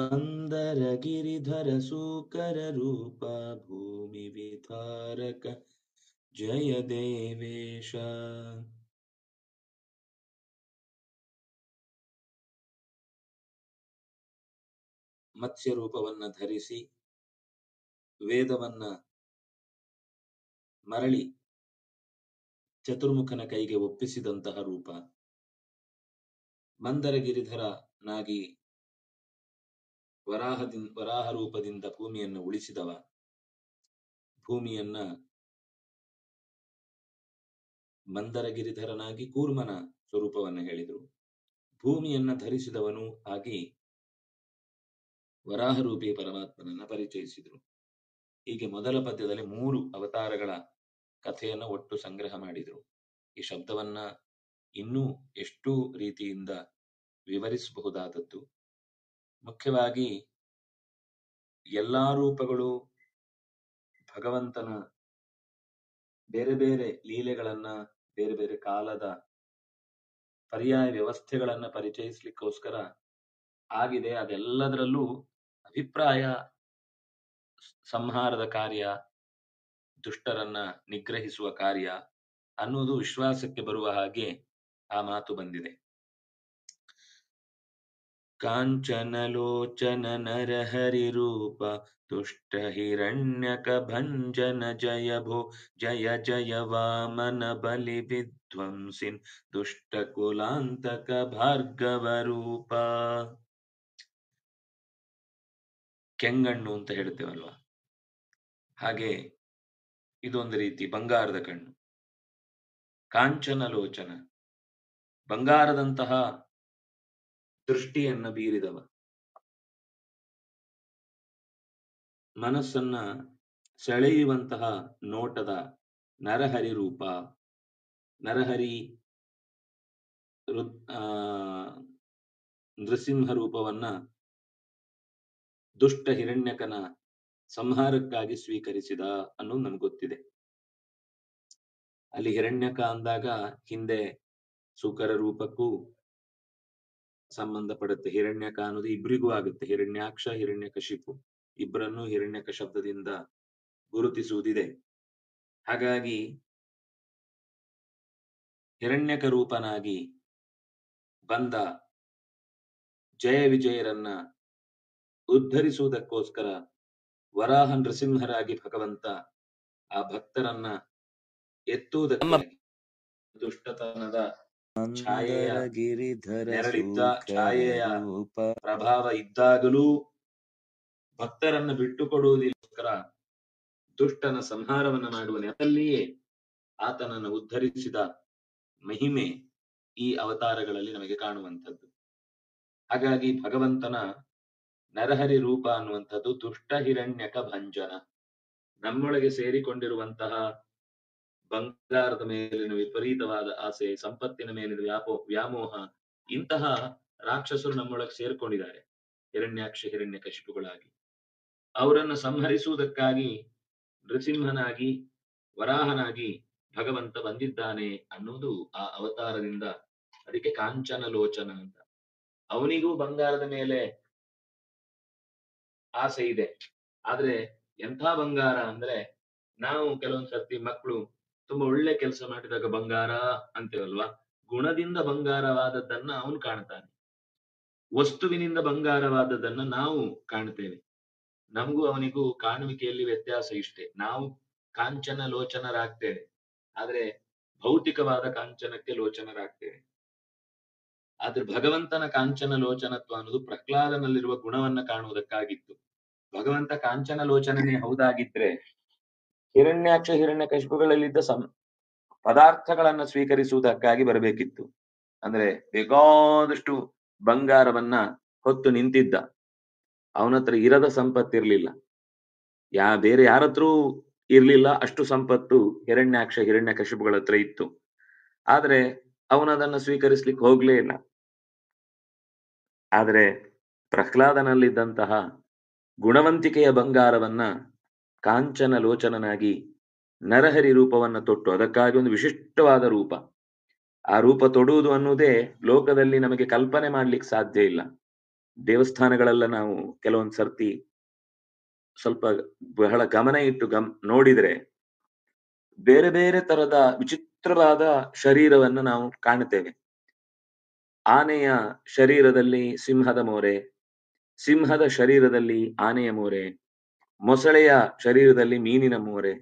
ಮಂದರ ಗಿರಿಧರ ಸೂಕರ ರೂಪ ಭೂಮಿ ವಿಧಾರಕ ಜಯ ದೇವೇಶ. ಮತ್ಸ್ಯ ರೂಪವನ್ನ ಧರಿಸಿ, ವೇದವನ್ನ ಮರಳಿ, ಚತುರ್ಮುಖನ ಕೈಗೆ ಒಪ್ಪಿಸಿದಂತಹ ರೂಪ. ಮಂದರ ಗಿರಿಧರನಾಗಿ ವರಾಹದಿ ವರಾಹ ರೂಪದಿಂದ ಭೂಮಿಯನ್ನು ಉಳಿಸಿದವ. ಭೂಮಿಯನ್ನ ಮಂದರಗಿರಿಧರನಾಗಿ ಕೂರ್ಮನ ಸ್ವರೂಪವನ್ನು ಹೇಳಿದರು. ಭೂಮಿಯನ್ನ ಧರಿಸಿದವನು ಆಗಿ ವರಾಹರೂಪಿ ಪರಮಾತ್ಮನನ್ನ ಪರಿಚಯಿಸಿದರು. ಹೀಗೆ ಮೊದಲ ಪದ್ಯದಲ್ಲಿ ಮೂರು ಅವತಾರಗಳ ಕಥೆಯನ್ನು ಒಟ್ಟು ಸಂಗ್ರಹ ಮಾಡಿದರು. ಈ ಶಬ್ದವನ್ನ ಇನ್ನೂ ಎಷ್ಟು ರೀತಿಯಿಂದ ವಿವರಿಸಬಹುದಾದದ್ದು. ಮುಖ್ಯವಾಗಿ ಎಲ್ಲ ರೂಪಗಳು ಭಗವಂತನ ಬೇರೆ ಬೇರೆ ಲೀಲೆಗಳನ್ನ, ಬೇರೆ ಬೇರೆ ಕಾಲದ ಪರ್ಯಾಯ ವ್ಯವಸ್ಥೆಗಳನ್ನ ಪರಿಚಯಿಸ್ಲಿಕ್ಕೋಸ್ಕರ ಆಗಿದೆ. ಅದೆಲ್ಲದರಲ್ಲೂ ಅಭಿಪ್ರಾಯ ಸಂಹಾರದ ಕಾರ್ಯ, ದುಷ್ಟರನ್ನ ನಿಗ್ರಹಿಸುವ ಕಾರ್ಯ ಅನ್ನೋದು ವಿಶ್ವಾಸಕ್ಕೆ ಬರುವ ಹಾಗೆ ಆ ಮಾತು ಬಂದಿದೆ. ಕಾಂಚನಲೋಚನ ನರಹರಿ ರೂಪ ತುಷ್ಟ ಹಿರಣ್ಯಕ ಭಂಜನ ಜಯ ಭೋ ಜಯ ಜಯ ವಾಮನ ಬಲಿ ವಿಧ್ವಂಸಿನ್ ದುಷ್ಟ ಕುಲಾಂತಕ ಭಾರ್ಗವ ರೂಪ ಕೆಂಗಣ್ಣು ಅಂತ ಹೇಳ್ತೇವಲ್ವಾ? ಹಾಗೆ ಇದೊಂದು ರೀತಿ ಬಂಗಾರದ ಕಣ್ಣು. ಕಾಂಚನ ಲೋಚನ ಬಂಗಾರದಂತಹ ದೃಷ್ಟಿಯನ್ನ ಬೀರಿದವ. ಮನಸ್ಸನ್ನ ಸೆಳೆಯುವಂತಹ ನೋಟದ ನರಹರಿ ರೂಪ, ನರಹರಿ ನೃಸಿಂಹ ರೂಪವನ್ನ ದುಷ್ಟ ಹಿರಣ್ಯಕನ ಸಂಹಾರಕ್ಕಾಗಿ ಸ್ವೀಕರಿಸಿದ ಅನ್ನೋದು ನಮ್ಗೆ ಗೊತ್ತಿದೆ. ಅಲ್ಲಿ ಹಿರಣ್ಯಕ ಅಂದಾಗ ಹಿಂದೆ ಸುಕರ ರೂಪಕ್ಕೂ ಸಂಬಂಧಪಡುತ್ತೆ. ಹಿರಣ್ಯಕ ಅನ್ನೋದು ಇಬ್ರಿಗೂ ಆಗುತ್ತೆ. ಹಿರಣ್ಯಾಕ್ಷ, ಹಿರಣ್ಯಕಶಿಪು. ಇಬ್ಬರನ್ನು ಹಿರಣ್ಯಕ ಶಬ್ದದಿಂದ ಗುರುತಿಸುವುದಿದೆ. ಹಾಗಾಗಿ ಹಿರಣ್ಯಕ ರೂಪನಾಗಿ ಬಂದ ಜಯ ವಿಜಯರನ್ನ ಉದ್ಧರಿಸುವುದಕ್ಕೋಸ್ಕರ ವರಾಹ ನೃಸಿಂಹರಾಗಿ ಭಗವಂತ ಆ ಭಕ್ತರನ್ನ ಎತ್ತುವುದಕ್ಕೆ ದುಷ್ಟತನದ ಛಾಯೆಯ ಗಿರಿಧರ ನೆರಳಿದ್ದ ಛಾಯೆಯ ಪ್ರಭಾವ ಇದ್ದಾಗಲೂ ಭಕ್ತರನ್ನು ಬಿಟ್ಟುಕೊಡುವುದಕ್ಕೋಸ್ಕರ ದುಷ್ಟನ ಸಂಹಾರವನ್ನು ಮಾಡುವ ನೆಲದಲ್ಲಿಯೇ ಆತನನ್ನು ಉದ್ಧರಿಸಿದ ಮಹಿಮೆ ಈ ಅವತಾರಗಳಲ್ಲಿ ನಮಗೆ ಕಾಣುವಂಥದ್ದು. ಹಾಗಾಗಿ ಭಗವಂತನ ನರಹರಿ ರೂಪ ಅನ್ನುವಂಥದ್ದು ದುಷ್ಟ ಹಿರಣ್ಯಕ ಭಂಜನ. ನಮ್ಮೊಳಗೆ ಸೇರಿಕೊಂಡಿರುವಂತಹ ಬಂಗಾರದ ಮೇಲಿನ ವಿಪರೀತವಾದ ಆಸೆ, ಸಂಪತ್ತಿನ ಮೇಲಿನ ವ್ಯಾಪೋ, ವ್ಯಾಮೋಹ, ಇಂತಹ ರಾಕ್ಷಸರು ನಮ್ಮೊಳಗೆ ಸೇರ್ಕೊಂಡಿದ್ದಾರೆ. ಹಿರಣ್ಯಾಕ್ಷ, ಹಿರಣ್ಯ ಕಶಿಪುಗಳಾಗಿ. ಅವರನ್ನು ಸಂಹರಿಸುವುದಕ್ಕಾಗಿ ನೃಸಿಂಹನಾಗಿ, ವರಾಹನಾಗಿ ಭಗವಂತ ಬಂದಿದ್ದಾನೆ ಅನ್ನೋದು ಆ ಅವತಾರದಿಂದ ಅದಕ್ಕೆ ಕಾಂಚನ ಲೋಚನ ಅಂತ. ಅವನಿಗೂ ಬಂಗಾರದ ಮೇಲೆ ಆಸೆ ಇದೆ. ಆದ್ರೆ ಎಂಥ ಬಂಗಾರ ಅಂದ್ರೆ ನಾವು ಕೆಲವೊಂದ್ ಸರ್ತಿ ಮಕ್ಕಳು ತುಂಬಾ ಒಳ್ಳೆ ಕೆಲಸ ಮಾಡಿದಾಗ ಬಂಗಾರ ಅಂತೇವಲ್ವಾ? ಗುಣದಿಂದ ಬಂಗಾರವಾದದ್ದನ್ನ ಅವನು ಕಾಣ್ತಾನೆ. ವಸ್ತುವಿನಿಂದ ಬಂಗಾರವಾದದ್ದನ್ನ ನಾವು ಕಾಣ್ತೇವೆ. ನಮಗೂ ಅವನಿಗೂ ಕಾಣುವಿಕೆಯಲ್ಲಿ ವ್ಯತ್ಯಾಸ ಇಷ್ಟೇ. ನಾವು ಕಾಂಚನ ಲೋಚನರಾಗ್ತೇವೆ. ಆದ್ರೆ ಭೌತಿಕವಾದ ಕಾಂಚನಕ್ಕೆ ಲೋಚನರಾಗ್ತೇವೆ. ಆದ್ರೆ ಭಗವಂತನ ಕಾಂಚನ ಲೋಚನತ್ವ ಅನ್ನೋದು ಪ್ರಹ್ಲಾದನಲ್ಲಿರುವ ಗುಣವನ್ನ ಕಾಣುವುದಕ್ಕಾಗಿತ್ತು. ಭಗವಂತ ಕಾಂಚನ ಲೋಚನನೇ ಹೌದಾಗಿದ್ರೆ ಹಿರಣ್ಯಾಕ್ಷ ಹಿರಣ್ಯ ಕಶಿಪುಗಳಲ್ಲಿದ್ದ ಸಂ, ಪದಾರ್ಥಗಳನ್ನ ಸ್ವೀಕರಿಸುವುದಕ್ಕಾಗಿ ಬರಬೇಕಿತ್ತು. ಅಂದ್ರೆ ಬೇಕಾದಷ್ಟು ಬಂಗಾರವನ್ನ ಹೊತ್ತು ನಿಂತಿದ್ದ. ಅವನತ್ರ ಇರದ ಸಂಪತ್ತಿರಲಿಲ್ಲ. ಯಾ, ಬೇರೆ ಯಾರತ್ರೂ ಇರ್ಲಿಲ್ಲ, ಅಷ್ಟು ಸಂಪತ್ತು ಹಿರಣ್ಯಾಕ್ಷ ಹಿರಣ್ಯ ಕಶಿಪುಗಳ ಹತ್ರ ಇತ್ತು. ಆದ್ರೆ ಅವನದನ್ನ ಸ್ವೀಕರಿಸ್ಲಿಕ್ಕೆ ಹೋಗ್ಲೇ ಇಲ್ಲ. ಆದ್ರೆ ಪ್ರಹ್ಲಾದನಲ್ಲಿದ್ದಂತಹ ಗುಣವಂತಿಕೆಯ ಬಂಗಾರವನ್ನ ಕಾಂಚನ ಲೋಚನನಾಗಿ ನರಹರಿ ರೂಪವನ್ನ ತೊಟ್ಟು, ಅದಕ್ಕಾಗಿ ಒಂದು ವಿಶಿಷ್ಟವಾದ ರೂಪ. ಆ ರೂಪ ತೊಡುವುದು ಅನ್ನುವುದೇ ಲೋಕದಲ್ಲಿ ನಮಗೆ ಕಲ್ಪನೆ ಮಾಡ್ಲಿಕ್ಕೆ ಸಾಧ್ಯ ಇಲ್ಲ. ದೇವಸ್ಥಾನಗಳೆಲ್ಲ ನಾವು ಕೆಲವೊಂದು ಸರ್ತಿ ಸ್ವಲ್ಪ ಬಹಳ ಗಮನ ಇಟ್ಟು ಗಮ್, ನೋಡಿದ್ರೆ ಬೇರೆ ಬೇರೆ ತರದ ವಿಚಿತ್ರವಾದ ಶರೀರವನ್ನು ನಾವು ಕಾಣುತ್ತೇವೆ. ಆನೆಯ ಶರೀರದಲ್ಲಿ ಸಿಂಹದ ಮೋರೆ, ಸಿಂಹದ ಶರೀರದಲ್ಲಿ ಆನೆಯ ಮೋರೆ ಮೊಸಳೆಯ ಶರೀರದಲ್ಲಿ ಮೀನಿನ ಮೋರೆ,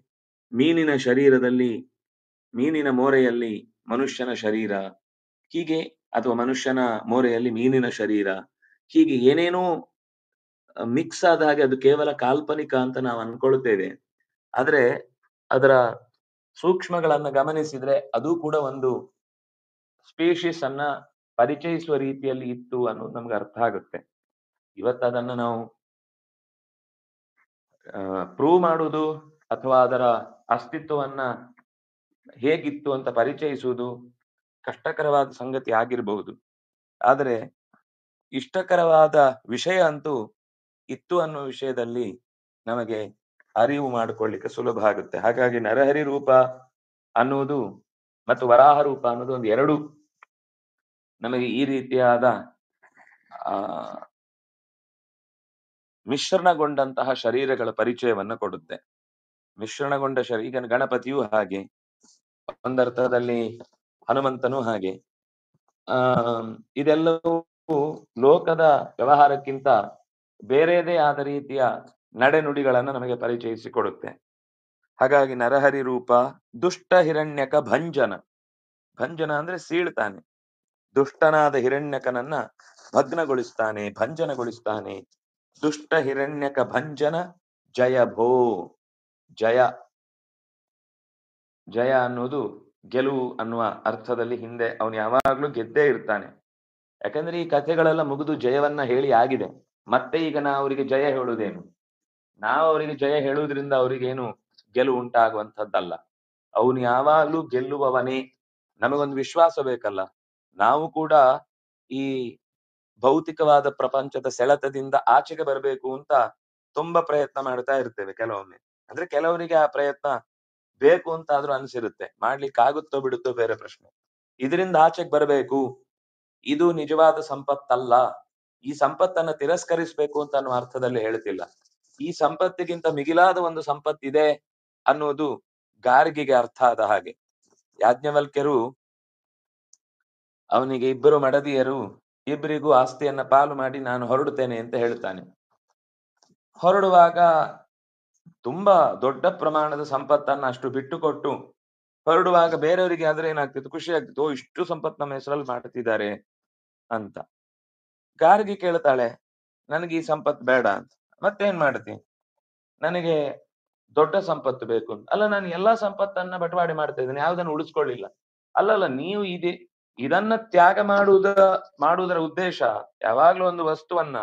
ಮೀನಿನ ಶರೀರದಲ್ಲಿ, ಮೀನಿನ ಮೋರೆಯಲ್ಲಿ ಮನುಷ್ಯನ ಶರೀರ, ಹೀಗೆ ಅಥವಾ ಮನುಷ್ಯನ ಮೋರೆಯಲ್ಲಿ ಮೀನಿನ ಶರೀರ, ಹೀಗೆ ಏನೇನೋ ಮಿಕ್ಸ್ ಆದ ಹಾಗೆ ಅದು ಕೇವಲ ಕಾಲ್ಪನಿಕ ಅಂತ ನಾವು ಅನ್ಕೊಳ್ತೇವೆ. ಆದ್ರೆ ಅದರ ಸೂಕ್ಷ್ಮಗಳನ್ನ ಗಮನಿಸಿದ್ರೆ ಅದು ಕೂಡ ಒಂದು ಸ್ಪೀಶೀಸ್ ಅನ್ನ ಪರಿಚಯಿಸುವ ರೀತಿಯಲ್ಲಿ ಇತ್ತು ಅನ್ನೋದು ನಮ್ಗೆ ಅರ್ಥ ಆಗುತ್ತೆ. ಇವತ್ತು ಅದನ್ನ ನಾವು ಪ್ರೂವ್ ಮಾಡುವುದು ಅಥವಾ ಅದರ ಅಸ್ತಿತ್ವವನ್ನ ಹೇಗಿತ್ತು ಅಂತ ಪರಿಚಯಿಸುವುದು ಕಷ್ಟಕರವಾದ ಸಂಗತಿ ಆಗಿರಬಹುದು. ಆದರೆ ಇಷ್ಟಕರವಾದ ವಿಷಯ ಅಂತೂ ಇತ್ತು ಅನ್ನೋ ವಿಷಯದಲ್ಲಿ ನಮಗೆ ಅರಿವು ಮಾಡಿಕೊಳ್ಳಿಕ್ಕೆ ಸುಲಭ ಆಗುತ್ತೆ. ಹಾಗಾಗಿ ನರಹರಿ ರೂಪ ಅನ್ನುವುದು ಮತ್ತು ವರಾಹ ರೂಪ ಅನ್ನೋದು ಒಂದು ಎರಡು ನಮಗೆ ಈ ರೀತಿಯಾದ, ಆ ಮಿಶ್ರಣಗೊಂಡಂತಹ ಶರೀರಗಳ ಪರಿಚಯವನ್ನು ಕೊಡುತ್ತೆ. ಮಿಶ್ರಣಗೊಂಡ ಶರೀರ ಈಗ ಗಣಪತಿಯೂ ಹಾಗೆ, ಒಂದರ್ಥದಲ್ಲಿ ಹನುಮಂತನೂ ಹಾಗೆ. ಆ, ಇದೆಲ್ಲವೂ ಲೋಕದ ವ್ಯವಹಾರಕ್ಕಿಂತ ಬೇರೆಯದೇ ಆದ ರೀತಿಯ ನಡೆನುಡಿಗಳನ್ನು ನಮಗೆ ಪರಿಚಯಿಸಿಕೊಡುತ್ತೆ ಹಾಗಾಗಿ ನರಹರಿ ರೂಪ, ದುಷ್ಟ ಹಿರಣ್ಯಕ ಭಂಜನ. ಭಂಜನ ಅಂದ್ರೆ ಸೀಳ್ತಾನೆ. ದುಷ್ಟನಾದ ಹಿರಣ್ಯಕನನ್ನ ಭಗ್ನಗೊಳಿಸ್ತಾನೆ, ಭಂಜನಗೊಳಿಸ್ತಾನೆ. ದುಷ್ಟ ಹಿರಣ್ಯಕ ಭಂಜನ, ಜಯ ಭೋ, ಜಯ. ಜಯ ಅನ್ನೋದು ಗೆಲುವು ಅನ್ನುವ ಅರ್ಥದಲ್ಲಿ ಹಿಂದೆ ಅವನು ಯಾವಾಗ್ಲೂ ಗೆದ್ದೇ ಇರ್ತಾನೆ. ಯಾಕಂದ್ರೆ ಈ ಕಥೆಗಳೆಲ್ಲ ಮುಗಿದು ಜಯವನ್ನ ಹೇಳಿ ಆಗಿದೆ. ಮತ್ತೆ ಈಗ ನಾವು ಅವರಿಗೆ ಜಯ ಹೇಳುವುದೇನು? ನಾವು ಅವರಿಗೆ ಜಯ ಹೇಳುವುದರಿಂದ ಅವರಿಗೇನು ಗೆಲುವು ಉಂಟಾಗುವಂಥದ್ದಲ್ಲ. ಅವನು ಯಾವಾಗ್ಲೂ ಗೆಲ್ಲುವವನೇ. ನಮಗೊಂದು ವಿಶ್ವಾಸ ಬೇಕಲ್ಲ. ನಾವು ಕೂಡ ಈ ಭೌತಿಕವಾದ ಪ್ರಪಂಚದ ಸೆಳೆತದಿಂದ ಆಚೆಗೆ ಬರಬೇಕು ಅಂತ ತುಂಬಾ ಪ್ರಯತ್ನ ಮಾಡ್ತಾ ಇರ್ತೇವೆ ಕೆಲವೊಮ್ಮೆ. ಅಂದ್ರೆ ಕೆಲವರಿಗೆ ಆ ಪ್ರಯತ್ನ ಬೇಕು ಅಂತ ಆದ್ರೂ ಅನ್ಸಿರುತ್ತೆ. ಮಾಡ್ಲಿಕ್ಕೆ ಆಗುತ್ತೋ ಬಿಡುತ್ತೋ ಬೇರೆ ಪ್ರಶ್ನೆ. ಇದರಿಂದ ಆಚೆಗೆ ಬರಬೇಕು. ಇದು ನಿಜವಾದ ಸಂಪತ್ತಲ್ಲ. ಈ ಸಂಪತ್ತನ್ನ ತಿರಸ್ಕರಿಸ್ಬೇಕು ಅಂತ ಅನ್ನೋ ಅರ್ಥದಲ್ಲಿ ಹೇಳ್ತಿಲ್ಲ. ಈ ಸಂಪತ್ತಿಗಿಂತ ಮಿಗಿಲಾದ ಒಂದು ಸಂಪತ್ತಿದೆ ಅನ್ನೋದು ಗಾರ್ಗಿಗೆ ಅರ್ಥ ಆದ ಹಾಗೆ. ಯಾಜ್ಞವಲ್ಕ್ಯರು ಅವನಿಗೆ ಇಬ್ಬರು ಮಡದಿಯರು ಇಬ್ಬರಿಗೂ ಆಸ್ತಿಯನ್ನ ಪಾಲು ಮಾಡಿ ನಾನು ಹೊರಡುತ್ತೇನೆ ಅಂತ ಹೇಳ್ತಾನೆ ಹೊರಡುವಾಗ ತುಂಬಾ ದೊಡ್ಡ ಪ್ರಮಾಣದ ಸಂಪತ್ತನ್ನ ಅಷ್ಟು ಬಿಟ್ಟುಕೊಟ್ಟು ಹೊರಡುವಾಗ ಬೇರೆಯವರಿಗೆ ಆದ್ರೆ ಏನಾಗ್ತಿತ್ತು? ಖುಷಿ ಆಗ್ತಿತ್ತು. ಓ, ಇಷ್ಟು ಸಂಪತ್ತು ನಮ್ಮ ಹೆಸರಲ್ಲಿ ಮಾಡುತ್ತಿದ್ದಾರೆ ಅಂತ. ಗಾರ್ಗಿ ಕೇಳ್ತಾಳೆ? ನನಗೆ ಈ ಸಂಪತ್ತು ಬೇಡ ಅಂತ. ಮತ್ತೇನ್ ಮಾಡ್ತಿ? ನನಗೆ ದೊಡ್ಡ ಸಂಪತ್ತು ಬೇಕು ಅಲ್ಲ, ನಾನು ಎಲ್ಲಾ ಸಂಪತ್ತನ್ನ ಬಟವಾಡೆ ಮಾಡ್ತಾ ಇದ್ದೇನೆ. ಯಾವ್ದನ್ನು ಉಳಿಸ್ಕೊಳ್ಳಿಲ್ಲ. ಅಲ್ಲಲ್ಲ, ನೀವು ಇದೆ ಇದನ್ನ ತ್ಯಾಗ ಮಾಡುವುದ ಮಾಡುವುದರ ಉದ್ದೇಶ ಯಾವಾಗ್ಲೂ ಒಂದು ವಸ್ತುವನ್ನ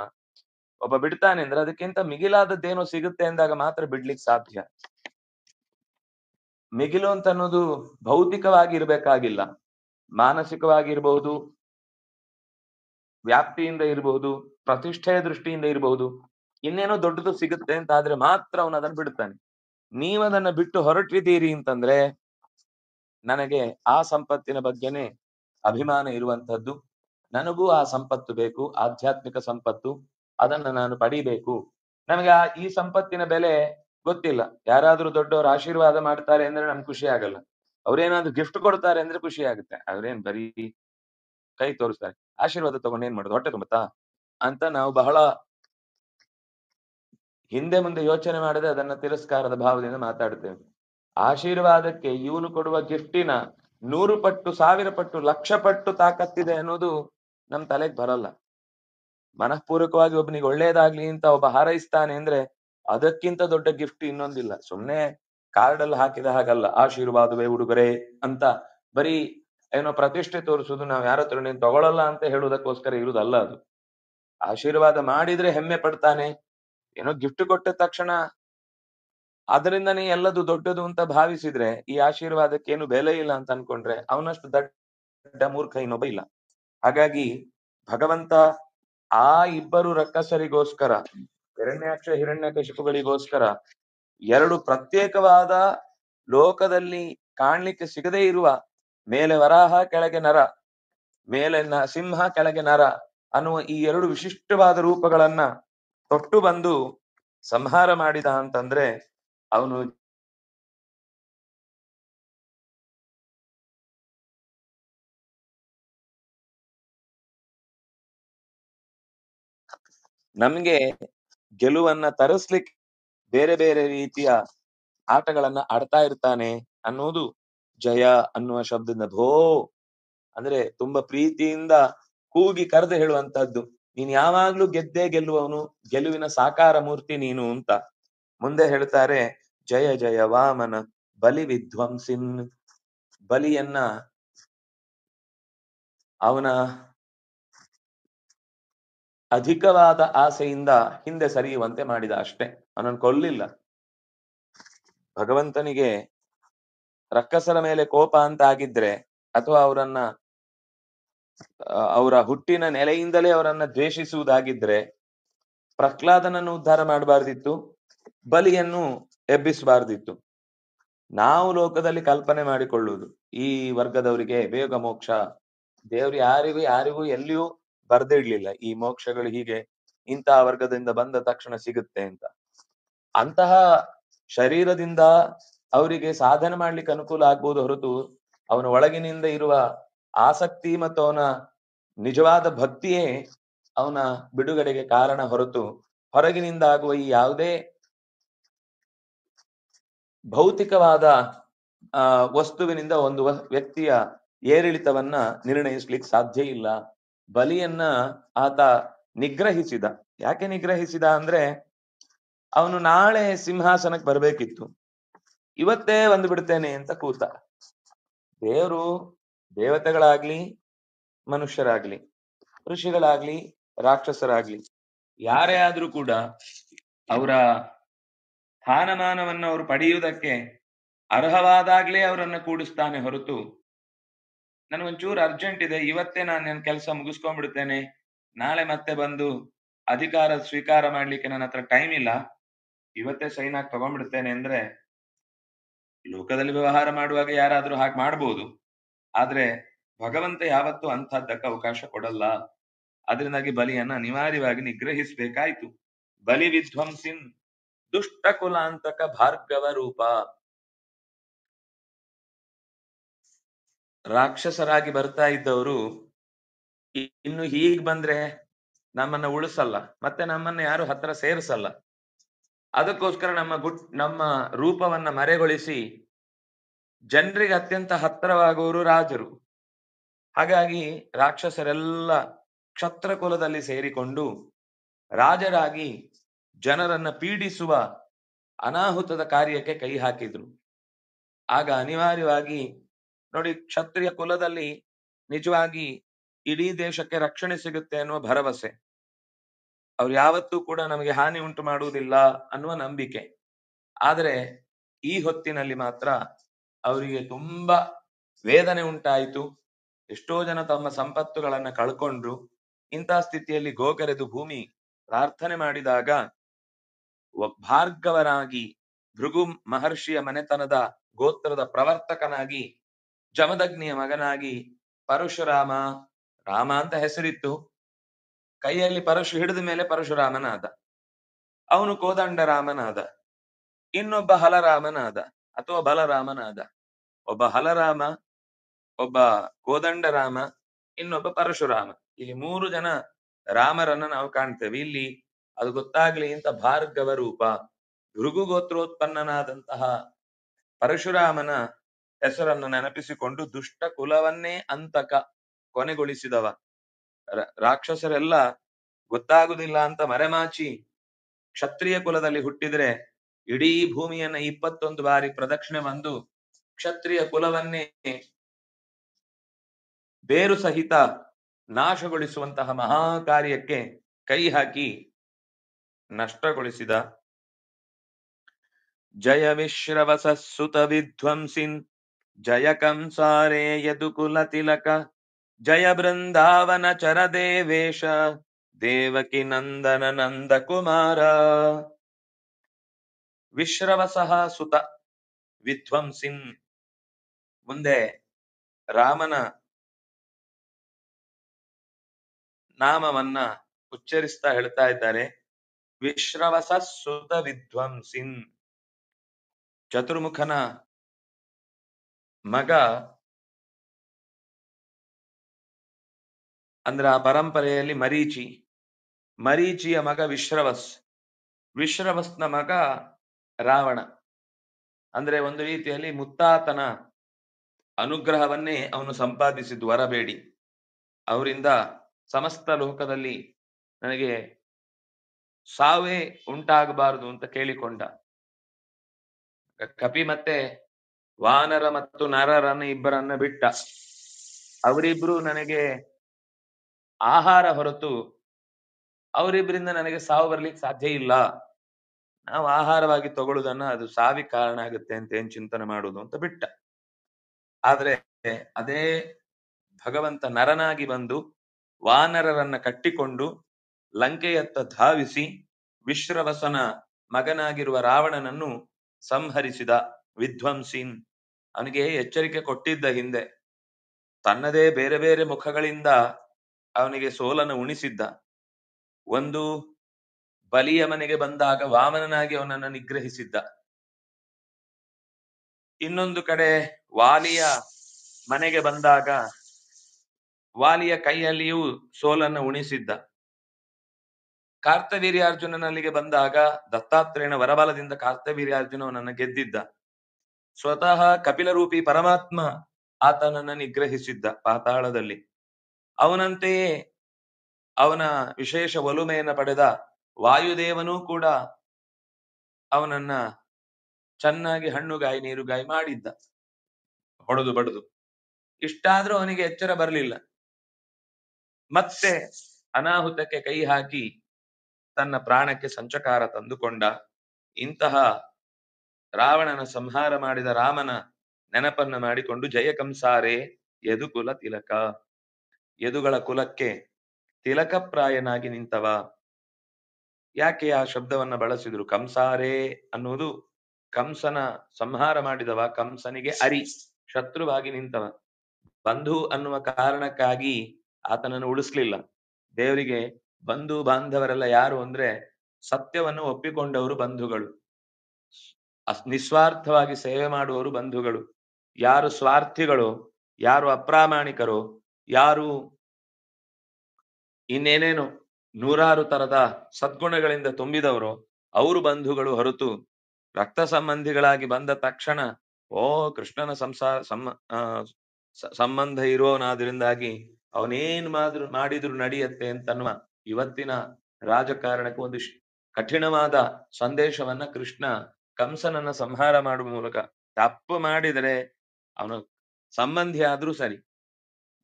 ಒಬ್ಬ ಬಿಡ್ತಾನೆ ಅಂದ್ರೆ ಅದಕ್ಕಿಂತ ಮಿಗಿಲಾದದ್ದೇನೋ ಸಿಗುತ್ತೆ ಅಂದಾಗ ಮಾತ್ರ ಬಿಡ್ಲಿಕ್ಕೆ ಸಾಧ್ಯ. ಮಿಗಿಲು ಅಂತ ಅನ್ನೋದು ಭೌತಿಕವಾಗಿ ಮಾನಸಿಕವಾಗಿ ಮಾನಸಿಕವಾಗಿರ್ಬಹುದು ವ್ಯಾಪ್ತಿಯಿಂದ ಇರಬಹುದು ಪ್ರತಿಷ್ಠೆಯ ದೃಷ್ಟಿಯಿಂದ ಇರಬಹುದು ಇನ್ನೇನೋ ದೊಡ್ಡದು ಸಿಗುತ್ತೆ ಅಂತ ಆದ್ರೆ ಮಾತ್ರ ಅವನು ಅದನ್ನ ಬಿಡ್ತಾನೆ. ನೀವದನ್ನ ಬಿಟ್ಟು ಹೊರಟಿದ್ದೀರಿ ಅಂತಂದ್ರೆ ನನಗೆ ಆ ಸಂಪತ್ತಿನ ಬಗ್ಗೆನೆ ಅಭಿಮಾನ ಇರುವಂತದ್ದು ನನಗೂ ಆ ಸಂಪತ್ತು ಬೇಕು, ಆಧ್ಯಾತ್ಮಿಕ ಸಂಪತ್ತು, ಅದನ್ನ ನಾನು ಪಡಿಬೇಕು. ನಮಗೆ ಆ, ಈ ಸಂಪತ್ತಿನ ಬೆಲೆ ಗೊತ್ತಿಲ್ಲ. ಯಾರಾದ್ರೂ ದೊಡ್ಡವರು ಆಶೀರ್ವಾದ ಮಾಡ್ತಾರೆ ಅಂದ್ರೆ ನಮ್ಗೆ ಖುಷಿ ಆಗಲ್ಲ. ಅವ್ರೇನಾದ್ರು ಗಿಫ್ಟ್ ಕೊಡ್ತಾರೆ ಅಂದ್ರೆ ಖುಷಿ ಆಗುತ್ತೆ. ಅವ್ರೇನ್ ಬರೀ ಕೈ ತೋರಿಸ್ತಾರೆ. ಆಶೀರ್ವಾದ ತಗೊಂಡು ಏನ್ ಮಾಡೋದು? ಹೊಟ್ಟೆ ತುಂಬತ್ತಾ? ಅಂತ ನಾವು ಬಹಳ ಹಿಂದೆ ಮುಂದೆ ಯೋಚನೆ ಮಾಡದೆ ಅದನ್ನ ತಿರಸ್ಕಾರದ ಭಾವದಿಂದ ಮಾತಾಡ್ತೇವೆ. ಆಶೀರ್ವಾದಕ್ಕೆ ಇವನು ಕೊಡುವ ಗಿಫ್ಟಿನ ನೂರು ಪಟ್ಟು, ಸಾವಿರ ಪಟ್ಟು, ಲಕ್ಷ ಪಟ್ಟು ತಾಕತ್ತಿದೆ ಅನ್ನೋದು ನಮ್ ತಲೆಗೆ ಬರಲ್ಲ. ಮನಃಪೂರ್ವಕವಾಗಿ ಒಬ್ಬನಿಗೆ ಒಳ್ಳೇದಾಗ್ಲಿ ಅಂತ ಒಬ್ಬ ಹಾರೈಸ್ತಾನೆ ಅಂದ್ರೆ ಅದಕ್ಕಿಂತ ದೊಡ್ಡ ಗಿಫ್ಟ್ ಇನ್ನೊಂದಿಲ್ಲ. ಸುಮ್ನೆ ಕಾರ್ಡ್ ಅಲ್ಲಿ ಹಾಕಿದ ಹಾಗಲ್ಲ, ಆಶೀರ್ವಾದವೇ ಉಡುಗೊರೆ ಅಂತ ಬರೀ ಏನೋ ಪ್ರತಿಷ್ಠೆ ತೋರಿಸೋದು ನಾವ್ ಯಾರ ಹತ್ರ ನೀನ್ ತಗೊಳಲ್ಲ ಅಂತ ಹೇಳುವುದಕ್ಕೋಸ್ಕರ ಇರುವುದಲ್ಲ ಅದು. ಆಶೀರ್ವಾದ ಮಾಡಿದ್ರೆ ಹೆಮ್ಮೆ ಪಡ್ತಾನೆ. ಏನೋ ಗಿಫ್ಟ್ ಕೊಟ್ಟ ತಕ್ಷಣ ಅದರಿಂದನೇ ಎಲ್ಲದು ದೊಡ್ಡದು ಅಂತ ಭಾವಿಸಿದ್ರೆ ಈ ಆಶೀರ್ವಾದಕ್ಕೆ ಏನು ಬೆಲೆ ಇಲ್ಲ ಅಂತ ಅನ್ಕೊಂಡ್ರೆ ಅವನಷ್ಟು ದೊಡ್ಡ ಮೂರ್ಖ ಇನ್ನೊಬ್ಬ ಇಲ್ಲ. ಹಾಗಾಗಿ ಭಗವಂತ ಆ ಇಬ್ಬರು ರಕ್ಕಸರಿಗೋಸ್ಕರ, ಹಿರಣ್ಯಾಕ್ಷ, ಹಿರಣ್ಯಕಶಿಪುಗಳಿಗೋಸ್ಕರ ಎರಡು ಪ್ರತ್ಯೇಕವಾದ ಲೋಕದಲ್ಲಿ ಕಾಣ್ಲಿಕ್ಕೆ ಸಿಗದೇ ಇರುವ ಮೇಲೆ ವರಾಹ, ಕೆಳಗೆ ನರ, ಮೇಲೆ ನ, ಸಿಂಹ, ಕೆಳಗೆ ನರ ಅನ್ನುವ ಈ ಎರಡು ವಿಶಿಷ್ಟವಾದ ರೂಪಗಳನ್ನ ತೊಟ್ಟು ಬಂದು ಸಂಹಾರ ಮಾಡಿದ ಅಂತಂದ್ರೆ ಅವನು ನಮ್ಗೆ ಗೆಲುವನ್ನ ತರಿಸ್ಲಿಕ್ಕೆ ಬೇರೆ ಬೇರೆ ರೀತಿಯ ಆಟಗಳನ್ನ ಆಡ್ತಾ ಇರ್ತಾನೆ ಅನ್ನೋದು ಜಯ ಅನ್ನುವ ಶಬ್ದದಿಂದ ಭೋ ಅಂದ್ರೆ ತುಂಬಾ ಪ್ರೀತಿಯಿಂದ ಕೂಗಿ ಕರೆದು ಹೇಳುವಂತದ್ದು. ನೀನ್ ಯಾವಾಗ್ಲೂ ಗೆದ್ದೇ ಗೆಲ್ಲುವವನು, ಗೆಲುವಿನ ಸಾಕಾರ ಮೂರ್ತಿ ನೀನು ಅಂತ ಮುಂದೆ ಹೇಳ್ತಾರೆ ಜಯ ಜಯ ವಾಮನ ಬಲಿ ವಿಧ್ವಂಸಿನ್ ಬಲಿಯನ್ನ ಅವನ ಅಧಿಕವಾದ ಆಸೆಯಿಂದ ಹಿಂದೆ ಸರಿಯುವಂತೆ ಮಾಡಿದ ಅಷ್ಟೇ. ಅವನನ್ನು ಕೊಲ್ಲಿಲ್ಲ. ಭಗವಂತನಿಗೆ ರಕ್ಕಸರ ಮೇಲೆ ಕೋಪ ಅಂತ ಆಗಿದ್ರೆ ಅಥವಾ ಅವರನ್ನ ಅವರ ಹುಟ್ಟಿನ ನೆಲೆಯಿಂದಲೇ ಅವರನ್ನ ದ್ವೇಷಿಸುವುದಾಗಿದ್ರೆ ಪ್ರಹ್ಲಾದನನ್ನು ಉದ್ಧಾರ ಮಾಡಬಾರ್ದಿತ್ತು. ಬಲಿಯನ್ನು ಎಬ್ಬಿಸಬಾರ್ದಿತ್ತು. ನಾವು ಲೋಕದಲ್ಲಿ ಕಲ್ಪನೆ ಮಾಡಿಕೊಳ್ಳುವುದು, ಈ ವರ್ಗದವರಿಗೆ ಬೇಗ ಮೋಕ್ಷ? ದೇವ್ರು ಯಾರಿಗೂ ಯಾರಿಗೂ ಎಲ್ಲಿಯೂ ಬರ್ದಿಡ್ಲಿಲ್ಲ ಈ ಮೋಕ್ಷಗಳು ಹೀಗೆ ಇಂತಹ ವರ್ಗದಿಂದ ಬಂದ ತಕ್ಷಣ ಸಿಗುತ್ತೆ ಅಂತ. ಅಂತಹ ಶರೀರದಿಂದ ಅವರಿಗೆ ಸಾಧನೆ ಮಾಡ್ಲಿಕ್ಕೆ ಅನುಕೂಲ ಆಗ್ಬೋದು ಹೊರತು ಅವನ ಒಳಗಿನಿಂದ ಇರುವ ಆಸಕ್ತಿ ಮತ್ತು ಅವನ ನಿಜವಾದ ಭಕ್ತಿಯೇ ಅವನ ಬಿಡುಗಡೆಗೆ ಕಾರಣ ಹೊರತು ಹೊರಗಿನಿಂದ ಆಗುವ ಈ ಯಾವುದೇ ಭೌತಿಕವಾದ ವಸ್ತುವಿನಿಂದ ಒಂದು ವ್ಯಕ್ತಿಯ ಏರಿಳಿತವನ್ನ ನಿರ್ಣಯಿಸ್ಲಿಕ್ಕೆ ಸಾಧ್ಯ ಇಲ್ಲ. ಬಲಿಯನ್ನ ಆತ ನಿಗ್ರಹಿಸಿದ. ಯಾಕೆ ನಿಗ್ರಹಿಸಿದ ಅಂದ್ರೆ, ಅವನು ನಾಳೆ ಸಿಂಹಾಸನಕ್ಕೆ ಬರ್ಬೇಕಿತ್ತು. ಇವತ್ತೇ ಬಂದು ಬಿಡ್ತೇನೆ ಅಂತ ಕೂತ. ದೇವರು ದೇವತೆಗಳಾಗ್ಲಿ, ಮನುಷ್ಯರಾಗ್ಲಿ, ಋಷಿಗಳಾಗ್ಲಿ, ರಾಕ್ಷಸರಾಗ್ಲಿ, ಯಾರೇ ಆದ್ರೂ ಕೂಡ ಅವರ ಸ್ಥಾನಮಾನವನ್ನು ಅವರು ಪಡೆಯುವುದಕ್ಕೆ ಅರ್ಹವಾದಾಗ್ಲೇ ಅವರನ್ನು ಕೂಡಿಸ್ತಾನೆ ಹೊರತು ನನಗೊಂಚೂರು ಅರ್ಜೆಂಟ್ ಇದೆ. ಇವತ್ತೇ ನಾನು ನನ್ನ ಕೆಲಸ ಮುಗಿಸ್ಕೊಂಡ್ಬಿಡ್ತೇನೆ. ನಾಳೆ ಮತ್ತೆ ಬಂದು ಅಧಿಕಾರ ಸ್ವೀಕಾರ ಮಾಡ್ಲಿಕ್ಕೆ ನನ್ನ ಹತ್ರ ಟೈಮ್ ಇಲ್ಲ. ಇವತ್ತೇ ಸೈನ್ ಆಗಿ ತಗೊಂಡ್ಬಿಡ್ತೇನೆ ಅಂದ್ರೆ ಲೋಕದಲ್ಲಿ ವ್ಯವಹಾರ ಮಾಡುವಾಗ ಯಾರಾದ್ರೂ ಹಾಗೆ ಮಾಡ್ಬೋದು. ಆದ್ರೆ ಭಗವಂತ ಯಾವತ್ತೂ ಅಂಥದ್ದಕ್ಕೆ ಅವಕಾಶ ಕೊಡಲ್ಲ. ಅದರಿಂದಾಗಿ ಬಲಿಯನ್ನ ಅನಿವಾರ್ಯವಾಗಿ ನಿಗ್ರಹಿಸ್ಬೇಕಾಯ್ತು. ಬಲಿ ವಿಧ್ವಂಸಿನ್ ದುಷ್ಟ ಕುಲಾಂತಕ ಭಾರ್ಗವ ರೂಪ ರಾಕ್ಷಸರಾಗಿ ಬರ್ತಾ ಇದ್ದವರು ಇನ್ನು ಹೀಗ್ ಬಂದ್ರೆ ನಮ್ಮನ್ನ ಉಳಿಸಲ್ಲ, ಮತ್ತೆ ನಮ್ಮನ್ನ ಯಾರು ಹತ್ರ ಸೇರಿಸಲ್ಲ. ಅದಕ್ಕೋಸ್ಕರ ನಮ್ಮ ಗುಟ್, ನಮ್ಮ ರೂಪವನ್ನ ಮರೆಗೊಳಿಸಿ ಜನರಿಗೆ ಅತ್ಯಂತ ಹತ್ತಿರವಾಗುವರು ರಾಜರು. ಹಾಗಾಗಿ ರಾಕ್ಷಸರೆಲ್ಲ ಕ್ಷತ್ರ ಕುಲದಲ್ಲಿ ಸೇರಿಕೊಂಡು ರಾಜರಾಗಿ ಜನರನ್ನ ಪೀಡಿಸುವ ಅನಾಹುತದ ಕಾರ್ಯಕ್ಕೆ ಕೈ ಹಾಕಿದ್ರು. ಆಗ ಅನಿವಾರ್ಯವಾಗಿ ನೋಡಿ ಕ್ಷತ್ರಿಯ ಕುಲದಲ್ಲಿ ನಿಜವಾಗಿ ಇಡೀ ದೇಶಕ್ಕೆ ರಕ್ಷಣೆ ಸಿಗುತ್ತೆ ಅನ್ನುವ ಭರವಸೆ. ಅವ್ರು ಯಾವತ್ತೂ ಕೂಡ ನಮಗೆ ಹಾನಿ ಉಂಟು ಮಾಡುವುದಿಲ್ಲ ಅನ್ನುವ ನಂಬಿಕೆ. ಆದರೆ ಈ ಹೊತ್ತಿನಲ್ಲಿ ಮಾತ್ರ ಅವರಿಗೆ ತುಂಬಾ ವೇದನೆ ಉಂಟಾಯಿತು. ಎಷ್ಟೋ ಜನ ತಮ್ಮ ಸಂಪತ್ತುಗಳನ್ನ ಕಳ್ಕೊಂಡ್ರು. ಇಂತಹ ಸ್ಥಿತಿಯಲ್ಲಿ ಗೋಕರೆದು ಭೂಮಿ ಪ್ರಾರ್ಥನೆ ಮಾಡಿದಾಗ ಭಾರ್ಗವನಾಗಿ ಭೃಗು ಮಹರ್ಷಿಯ ಮನೆತನದ ಗೋತ್ರದ ಪ್ರವರ್ತಕನಾಗಿ, ಜಮದಗ್ನಿಯ ಮಗನಾಗಿ ಪರಶುರಾಮ, ರಾಮ ಅಂತ ಹೆಸರಿತ್ತು. ಕೈಯಲ್ಲಿ ಪರಶು ಹಿಡಿದ ಮೇಲೆ ಪರಶುರಾಮನಾದ. ಅವನು ಕೋದಂಡ ರಾಮನಾದ ಇನ್ನೊಬ್ಬ ಹಲರಾಮನಾದ ಅಥವಾ ಬಲರಾಮನಾದ. ಒಬ್ಬ ಹಲರಾಮ, ಒಬ್ಬ ಕೋದಂಡರಾಮ, ಇನ್ನೊಬ್ಬ ಪರಶುರಾಮ. ಇಲ್ಲಿ ಮೂರು ಜನ ರಾಮರನ್ನ ನಾವು ಕಾಣ್ತೇವೆ. ಇಲ್ಲಿ ಅದು ಗೊತ್ತಾಗ್ಲಿ ಅಂತ ಭಾರ್ಗವ ರೂಪ. ಭೃಗು ಗೋತ್ರೋತ್ಪನ್ನನಾದಂತಹ ಪರಶುರಾಮನ ಹೆಸರನ್ನು ನೆನಪಿಸಿಕೊಂಡು ದುಷ್ಟ ಕುಲವನ್ನೇ ಅಂತಕ ಕೊನೆಗೊಳಿಸಿದವ. ರಾಕ್ಷಸರೆಲ್ಲ ಗೊತ್ತಾಗುದಿಲ್ಲ ಅಂತ ಮರೆಮಾಚಿ ಕ್ಷತ್ರಿಯ ಕುಲದಲ್ಲಿ ಹುಟ್ಟಿದ್ರೆ ಇಡೀ ಭೂಮಿಯನ್ನ ಇಪ್ಪತ್ತೊಂದು ಬಾರಿ ಪ್ರದಕ್ಷಿಣೆ ಬಂದು ಕ್ಷತ್ರಿಯ ಕುಲವನ್ನೇ ಬೇರು ಸಹಿತ ನಾಶಗೊಳಿಸುವಂತಹ ಮಹಾ ಕಾರ್ಯಕ್ಕೆ ಕೈ ಹಾಕಿ ನಷ್ಟಗೊಳಿಸಿದ. ಜಯ ವಿಶ್ರವಸ ಸುತ ವಿಧ್ವಂಸಿನ್. ಜಯ ಕಂಸಾರೇ ಯದುಕುಲ ತಿಲಕ. ಜಯ ಬೃಂದಾವನ ಚರ ದೇವೇಶ ದೇವಕಿ ನಂದನ ನಂದ ಕುಮಾರ ವಿಶ್ರವಸಃ ಸುತ ವಿಧ್ವಂಸಿನ್. ಮುಂದೆ ರಾಮನ ನಾಮವನ್ನ ಉಚ್ಚರಿಸ್ತಾ ಹೇಳ್ತಾ ಇದ್ದಾರೆ. ವಿಶ್ರವಸ ಸುತ ವಿದ್ವಂಸಿನ್ ಚತುರ್ಮುಖನ ಮಗ ಅಂದ್ರೆ ಆ ಪರಂಪರೆಯಲ್ಲಿ ಮರೀಚಿ. ಮರೀಚಿಯ ಮಗ ವಿಶ್ರವಸ್. ವಿಶ್ರವಸ್ನ ಮಗ ರಾವಣ. ಅಂದ್ರೆ ಒಂದು ರೀತಿಯಲ್ಲಿ ಮುತ್ತಾತನ ಅನುಗ್ರಹವನ್ನೇ ಅವನು ಸಂಪಾದಿಸಿದ್ದು, ವರಬೇಡಿ. ಅವರಿಂದ ಸಮಸ್ತ ಲೋಕದಲ್ಲಿ ನನಗೆ ಸಾವೇ ಉಂಟಾಗಬಾರದು ಅಂತ ಕೇಳಿಕೊಂಡ. ಕಪಿ ಮತ್ತೆ ವಾನರ ಮತ್ತು ನರರನ್ನ ಇಬ್ಬರನ್ನ ಬಿಟ್ಟ. ಅವರಿಬ್ರು ನನಗೆ ಆಹಾರ ಹೊರತು ಅವರಿಬ್ಬರಿಂದ ನನಗೆ ಸಾವು ಬರ್ಲಿಕ್ಕೆ ಸಾಧ್ಯ ಇಲ್ಲ. ನಾವು ಆಹಾರವಾಗಿ ತಗೊಳ್ಳುದನ್ನ ಅದು ಸಾವಿ ಕಾರಣ ಆಗುತ್ತೆ ಅಂತ ಏನ್ ಚಿಂತನೆ ಮಾಡುದು ಅಂತ ಬಿಟ್ಟ. ಆದ್ರೆ ಅದೇ ಭಗವಂತ ನರನಾಗಿ ಬಂದು ವಾನರರನ್ನ ಕಟ್ಟಿಕೊಂಡು ಲಂಕೆಯತ್ತ ಧಾವಿಸಿ ವಿಶ್ರವಸನ ಮಗನಾಗಿರುವ ರಾವಣನನ್ನು ಸಂಹರಿಸಿದ ವಿಧ್ವಂಸೀನ್. ಅವನಿಗೆ ಎಚ್ಚರಿಕೆ ಕೊಟ್ಟಿದ್ದ ಹಿಂದೆ ತನ್ನದೇ ಬೇರೆ ಬೇರೆ ಮುಖಗಳಿಂದ ಅವನಿಗೆ ಸೋಲನ್ನು ಉಣಿಸಿದ್ದ. ಒಂದು ಬಲಿಯ ಮನೆಗೆ ಬಂದಾಗ ವಾಮನನಾಗಿ ಅವನನ್ನು ನಿಗ್ರಹಿಸಿದ್ದ. ಇನ್ನೊಂದು ಕಡೆ ವಾಲಿಯ ಮನೆಗೆ ಬಂದಾಗ ವಾಲಿಯ ಕೈಯಲ್ಲಿಯೂ ಸೋಲನ್ನು ಉಣಿಸಿದ್ದ. ಕಾರ್ತವೀರ್ಯಾರ್ಜುನನಲ್ಲಿಗೆ ಬಂದಾಗ ದತ್ತಾತ್ರೇಯನ ವರಬಲದಿಂದ ಕಾರ್ತವೀರ್ಯಾರ್ಜುನವನನ್ನ ಗೆದ್ದಿದ್ದ. ಸ್ವತಃ ಕಪಿಲರೂಪಿ ಪರಮಾತ್ಮ ಆತನನ್ನ ನಿಗ್ರಹಿಸಿದ್ದ ಪಾತಾಳದಲ್ಲಿ. ಅವನಂತೆಯೇ ಅವನ ವಿಶೇಷ ಒಲುಮೆಯನ್ನು ಪಡೆದ ವಾಯುದೇವನೂ ಕೂಡ ಅವನನ್ನ ಚೆನ್ನಾಗಿ ಹಣ್ಣುಗಾಯಿ ನೀರುಗಾಯಿ ಮಾಡಿದ್ದ. ಹೊಡೆದು ಬಡದು. ಇಷ್ಟಾದ್ರೂ ಅವನಿಗೆ ಎಚ್ಚರ ಬರಲಿಲ್ಲ. ಮತ್ತೆ ಅನಾಹುತಕ್ಕೆ ಕೈ ಹಾಕಿ ತನ್ನ ಪ್ರಾಣಕ್ಕೆ ಸಂಚಕಾರ ತಂದುಕೊಂಡ ಇಂತಹ ರಾವಣನ ಸಂಹಾರ ಮಾಡಿದ ರಾಮನ ನೆನಪನ್ನ ಮಾಡಿಕೊಂಡು ಜಯ ಕಂಸಾರೆ ಯದುಕುಲ ತಿಲಕ. ಯದುಗಳ ಕುಲಕ್ಕೆ ತಿಲಕಪ್ರಾಯನಾಗಿ ನಿಂತವ. ಯಾಕೆ ಆ ಶಬ್ದವನ್ನ ಬಳಸಿದ್ರು? ಕಂಸಾರೆ ಅನ್ನುವುದು ಕಂಸನ ಸಂಹಾರ ಮಾಡಿದವ. ಕಂಸನಿಗೆ ಅರಿ, ಶತ್ರುವಾಗಿ ನಿಂತವ. ಬಂಧು ಅನ್ನುವ ಕಾರಣಕ್ಕಾಗಿ ಆತನನ್ನು ಉಳಿಸ್ಲಿಲ್ಲ. ದೇವರಿಗೆ ಬಂಧು ಬಾಂಧವರೆಲ್ಲ ಯಾರು ಅಂದ್ರೆ ಸತ್ಯವನ್ನು ಒಪ್ಪಿಕೊಂಡವರು ಬಂಧುಗಳು. ನಿಸ್ವಾರ್ಥವಾಗಿ ಸೇವೆ ಮಾಡುವವರು ಬಂಧುಗಳು. ಯಾರು ಸ್ವಾರ್ಥಿಗಳು, ಯಾರು ಅಪ್ರಾಮಾಣಿಕರು, ಯಾರು ಇನ್ನೇನೇನು ನೂರಾರು ತರದ ಸದ್ಗುಣಗಳಿಂದ ತುಂಬಿದವರು ಅವರು ಬಂಧುಗಳು ಹೊರತು ರಕ್ತ ಸಂಬಂಧಿಗಳಾಗಿ ಬಂದ ತಕ್ಷಣ, ಓ ಕೃಷ್ಣನ ಸಂಸಾರ ಸಂಬಂಧ ಇರೋನಾದ್ರಿಂದಾಗಿ ಅವನೇನ್ ಮಾದ್ರು ಮಾಡಿದ್ರು ನಡೆಯತ್ತೆ ಅಂತನ್ನುವ ಇವತ್ತಿನ ರಾಜಕಾರಣಕ್ಕೆ ಒಂದು ಕಠಿಣವಾದ ಸಂದೇಶವನ್ನ ಕೃಷ್ಣ ಕಂಸನನ್ನ ಸಂಹಾರ ಮಾಡುವ ಮೂಲಕ ತಪ್ಪು ಮಾಡಿದರೆ ಅವನು ಸಂಬಂಧಿ ಆದ್ರೂ ಸರಿ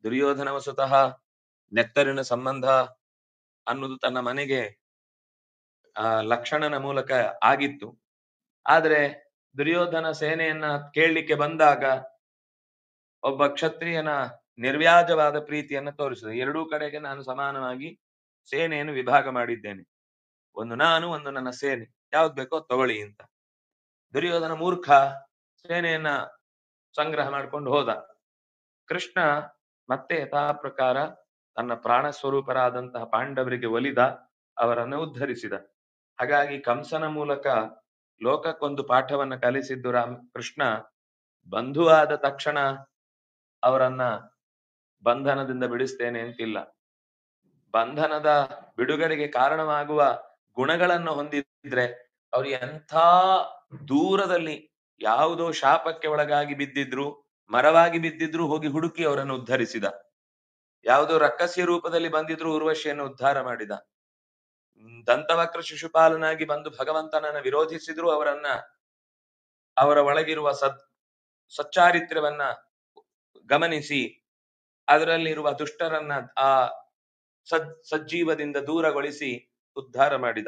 ದುರ್ಯೋಧನ ವಸುತಃ ನೆತ್ತರಿನ ಸಂಬಂಧ ಅನ್ನೋದು ತನ್ನ ಮನೆಗೆ, ಆ, ಲಕ್ಷಣನ ಮೂಲಕ ಆಗಿತ್ತು. ಆದ್ರೆ ದುರ್ಯೋಧನ ಸೇನೆಯನ್ನ ಕೇಳಲಿಕ್ಕೆ ಬಂದಾಗ ಒಬ್ಬ ಕ್ಷತ್ರಿಯನ ನಿರ್ವ್ಯಾಜವಾದ ಪ್ರೀತಿಯನ್ನ ತೋರಿಸಿದ. ಎರಡೂ ಕಡೆಗೆ ನಾನು ಸಮಾನವಾಗಿ ಸೇನೆಯನ್ನು ವಿಭಾಗ ಮಾಡಿದ್ದೇನೆ. ಒಂದು ನಾನು, ಒಂದು ನನ್ನ ಸೇನೆ. ಯಾವ್ದು ಬೇಕೋ ತಗೊಳ್ಳಿ ಅಂತ. ದುರ್ಯೋಧನ ಮೂರ್ಖ ಸೇನೆಯನ್ನ ಸಂಗ್ರಹ ಮಾಡ್ಕೊಂಡು ಹೋದ. ಕೃಷ್ಣ ಮತ್ತೆ ಯಥಾ ಪ್ರಕಾರ ತನ್ನ ಪ್ರಾಣ ಸ್ವರೂಪರಾದಂತಹ ಪಾಂಡವರಿಗೆ ಒಲಿದ, ಅವರನ್ನು ಉದ್ಧರಿಸಿದ. ಹಾಗಾಗಿ ಕಂಸನ ಮೂಲಕ ಲೋಕಕ್ಕೊಂದು ಪಾಠವನ್ನ ಕಲಿಸಿದ್ದು ರಾಮ, ಕೃಷ್ಣ. ಬಂಧುವಾದ ತಕ್ಷಣ ಅವರನ್ನ ಬಂಧನದಿಂದ ಬಿಡಿಸ್ತೇನೆ ಅಂತಿಲ್ಲ. ಬಂಧನದ ಬಿಡುಗಡೆಗೆ ಕಾರಣವಾಗುವ ಗುಣಗಳನ್ನು ಹೊಂದಿದ್ರೆ ಅವ್ರು ಎಂಥ ದೂರದಲ್ಲಿ ಯಾವುದೋ ಶಾಪಕ್ಕೆ ಒಳಗಾಗಿ ಬಿದ್ದಿದ್ರು, ಮರವಾಗಿ ಬಿದ್ದಿದ್ರು ಹೋಗಿ ಹುಡುಕಿ ಅವರನ್ನು ಉದ್ಧರಿಸಿದ. ಯಾವುದೋ ರಕ್ಕಸಿಯ ರೂಪದಲ್ಲಿ ಬಂದಿದ್ರು ಉರ್ವಶಿಯನ್ನು ಉದ್ಧಾರ ಮಾಡಿದ. ದಂತವಕ್ರ ಶಿಶುಪಾಲನಾಗಿ ಬಂದು ಭಗವಂತನನ್ನ ವಿರೋಧಿಸಿದ್ರು ಅವರನ್ನ, ಅವರ ಒಳಗಿರುವ ಸದ್, ಸಚ್ಚಾರಿತ್ರ್ಯವನ್ನ ಗಮನಿಸಿ, ಅದರಲ್ಲಿರುವ ದುಷ್ಟರನ್ನ ಆ ಸದ್, ಸಜ್ಜೀವದಿಂದ ದೂರಗೊಳಿಸಿ ಉದ್ಧಾರ ಮಾಡಿದ.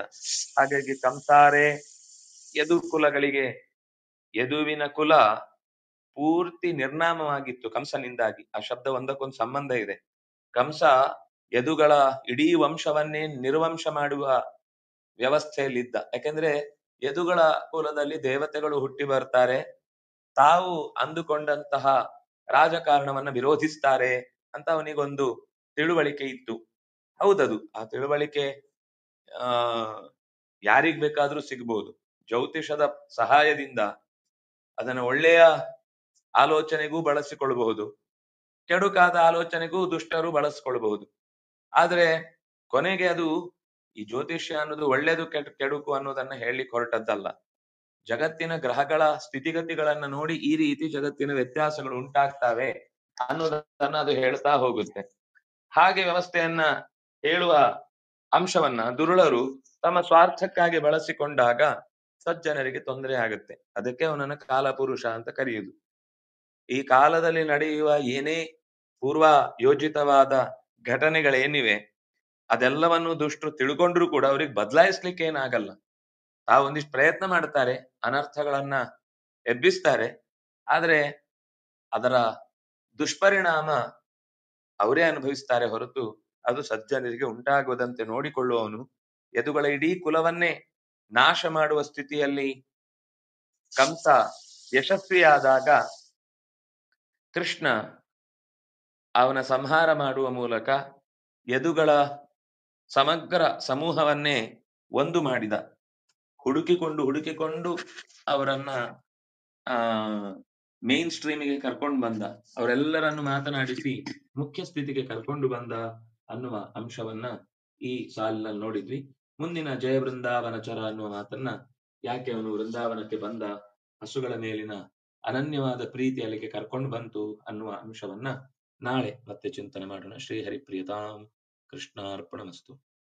ಹಾಗಾಗಿ ಕಂಸಾರೆ ಯದು ಕುಲಗಳಿಗೆ ಯದುವಿನ ಕುಲ ಪೂರ್ತಿ ನಿರ್ನಾಮವಾಗಿತ್ತು ಕಂಸನಿಂದಾಗಿ. ಆ ಶಬ್ದ ಒಂದಕ್ಕೊಂದು ಸಂಬಂಧ ಇದೆ. ಕಂಸ ಯದುಗಳ ಇಡೀ ವಂಶವನ್ನೇ ನಿರ್ವಂಶ ಮಾಡುವ ವ್ಯವಸ್ಥೆಯಲ್ಲಿದ್ದ. ಯಾಕೆಂದ್ರೆ ಯದುಗಳ ಕುಲದಲ್ಲಿ ದೇವತೆಗಳು ಹುಟ್ಟಿ ಬರ್ತಾರೆ. ತಾವು ಹೌದದು. ಆ ತಿಳುವಳಿಕೆ, ಆ, ಯಾರಿಗ್ ಬೇಕಾದ್ರೂ ಸಿಗ್ಬಹುದು ಜ್ಯೋತಿಷದ ಸಹಾಯದಿಂದ ಅದನ್ನ ಒಳ್ಳೆಯ ಆಲೋಚನೆಗೂ ಬಳಸಿಕೊಳ್ಳಬಹುದು ಕೆಡುಕಾದ ಆಲೋಚನೆಗೂ ದುಷ್ಟರು ಬಳಸಿಕೊಳ್ಳಬಹುದು ಆದ್ರೆ ಕೊನೆಗೆ ಅದು ಈ ಜ್ಯೋತಿಷ್ಯ ಅನ್ನೋದು ಒಳ್ಳೇದು, ಕೆಟ್, ಕೆಡುಕು ಅನ್ನೋದನ್ನ ಹೇಳಲಿಕ್ಕೆ ಹೊರಟದ್ದಲ್ಲ. ಜಗತ್ತಿನ ಗ್ರಹಗಳ ಸ್ಥಿತಿಗತಿಗಳನ್ನ ನೋಡಿ ಈ ರೀತಿ ಜಗತ್ತಿನ ವ್ಯತ್ಯಾಸಗಳು ಉಂಟಾಗ್ತಾವೆ ಅನ್ನೋದನ್ನ ಅದು ಹೇಳ್ತಾ ಹೋಗುತ್ತೆ. ಹಾಗೆ ವ್ಯವಸ್ಥೆಯನ್ನ ಹೇಳುವ ಅಂಶವನ್ನ ದುರುಳರು ತಮ್ಮ ಸ್ವಾರ್ಥಕ್ಕಾಗಿ ಬಳಸಿಕೊಂಡಾಗ ಸಜ್ಜನರಿಗೆ ತೊಂದರೆ ಆಗುತ್ತೆ. ಅದಕ್ಕೆ ಅವನನ್ನು ಕಾಲಪುರುಷ ಅಂತ ಕರೆಯುವುದು ಈ ಕಾಲದಲ್ಲಿ ನಡೆಯುವ ಏನೇ ಪೂರ್ವ ಯೋಜಿತವಾದ ಘಟನೆಗಳೇನಿವೆ, ಅದೆಲ್ಲವನ್ನು ದುಷ್ಟರು ತಿಳ್ಕೊಂಡ್ರು ಕೂಡ ಅವ್ರಿಗೆ ಬದಲಾಯಿಸ್ಲಿಕ್ಕೆ ಏನಾಗಲ್ಲ. ಆ ಒಂದಿಷ್ಟು ಪ್ರಯತ್ನ ಮಾಡ್ತಾರೆ, ಅನರ್ಥಗಳನ್ನ ಎಬ್ಬಿಸ್ತಾರೆ, ಆದ್ರೆ ಅದರ ದುಷ್ಪರಿಣಾಮ ಅವರೇ ಅನುಭವಿಸ್ತಾರೆ ಹೊರತು ಅದು ಸಜ್ಜನರಿಗೆ ಉಂಟಾಗುವುದಂತೆ ನೋಡಿಕೊಳ್ಳುವವನು ಯದುಗಳ ಇಡೀ ಕುಲವನ್ನೇ ನಾಶ ಮಾಡುವ ಸ್ಥಿತಿಯಲ್ಲಿ ಕಂಸ ಯಶಸ್ವಿಯಾದಾಗ ಕೃಷ್ಣ ಅವನ ಸಂಹಾರ ಮಾಡುವ ಮೂಲಕ ಯದುಗಳ ಸಮಗ್ರ ಸಮೂಹವನ್ನೇ ಒಂದು ಮಾಡಿದ. ಹುಡುಕಿಕೊಂಡು ಹುಡುಕಿಕೊಂಡು ಅವರನ್ನ, ಆ, ಮೇನ್ ಸ್ಟ್ರೀಮಿಗೆ ಕರ್ಕೊಂಡು ಬಂದ. ಅವರೆಲ್ಲರನ್ನು ಮಾತನಾಡಿಸಿ ಮುಖ್ಯ ಸ್ಥಿತಿಗೆ ಕರ್ಕೊಂಡು ಬಂದ. ಅನ್ನುವ ಅಂಶವನ್ನ ಈ ಸಾಲಿನಲ್ಲಿ ನೋಡಿದ್ವಿ. ಮುಂದಿನ ಜಯ ವೃಂದಾವನಚರ ಅನ್ನುವ ಮಾತನ್ನ ಯಾಕೆ ಅವನು ವೃಂದಾವನಕ್ಕೆ ಬಂದ? ಹಸುಗಳ ಮೇಲಿನ ಅನನ್ಯವಾದ ಪ್ರೀತಿ ಅಲ್ಲಿಗೆ ಕರ್ಕೊಂಡು ಬಂತು ಅನ್ನುವ ಅಂಶವನ್ನ ನಾಳೆ ಮತ್ತೆ ಚಿಂತನೆ ಮಾಡೋಣ. ಶ್ರೀ ಹರಿಪ್ರಿಯತಾಂ ಕೃಷ್ಣಾರ್ಪಣಮಸ್ತು.